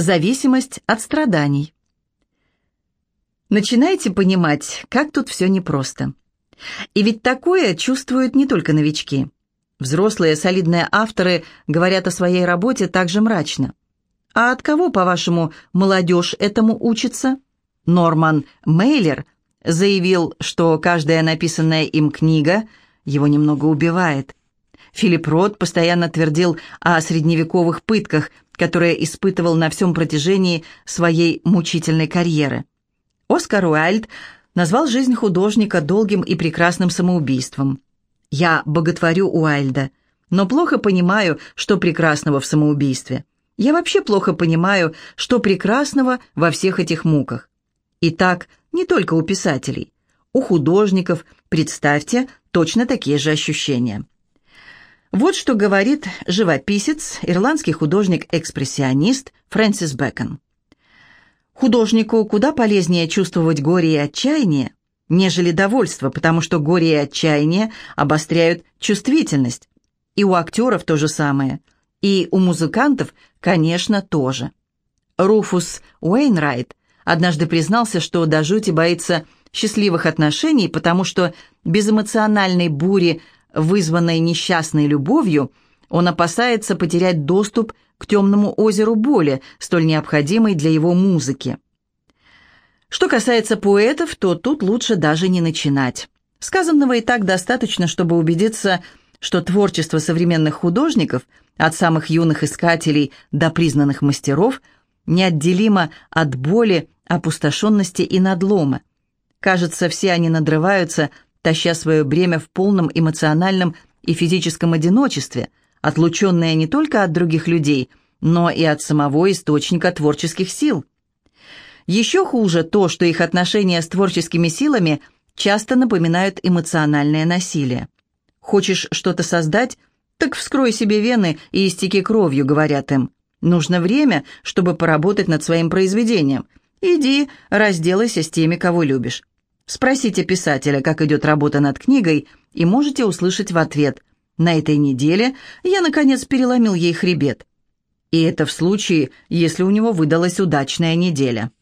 Зависимость от страданий. Начинайте понимать, как тут все непросто. И ведь такое чувствуют не только новички. Взрослые солидные авторы говорят о своей работе также мрачно. А от кого, по-вашему, молодежь этому учится? Норман Мейлер заявил, что каждая написанная им книга его немного убивает. Филипп Рот постоянно твердил о средневековых пытках, которые испытывал на всем протяжении своей мучительной карьеры. Оскар Уайльд назвал жизнь художника долгим и прекрасным самоубийством. Я боготворю Уайльда, но плохо понимаю, что прекрасного в самоубийстве. Я вообще плохо понимаю, что прекрасного во всех этих муках. И так не только у писателей. У художников, представьте, точно такие же ощущения. Вот что говорит живописец, ирландский художник-экспрессионист Фрэнсис Бэкон. Художнику куда полезнее чувствовать горе и отчаяние, нежели довольство, потому что горе и отчаяние обостряют чувствительность. И у актеров то же самое, и у музыкантов, конечно, тоже. Руфус Уэйнрайт однажды признался, что до жути боится счастливых отношений, потому что без эмоциональной бури вызванной несчастной любовью, он опасается потерять доступ к темному озеру боли, столь необходимой для его музыки. Что касается поэтов, то тут лучше даже не начинать. Сказанного и так достаточно, чтобы убедиться, что творчество современных художников, от самых юных искателей до признанных мастеров, неотделимо от боли, опустошенности и надлома. Кажется, все они надрываются таща свое бремя в полном эмоциональном и физическом одиночестве, отлученные не только от других людей, но и от самого источника творческих сил. Еще хуже то, что их отношения с творческими силами часто напоминают эмоциональное насилие. Хочешь что-то создать? Так вскрой себе вены и истеки кровью, говорят им. Нужно время, чтобы поработать над своим произведением. Иди, разделайся с теми, кого любишь. Спросите писателя, как идет работа над книгой, и можете услышать в ответ «На этой неделе я, наконец, переломил ей хребет». И это в случае, если у него выдалась удачная неделя.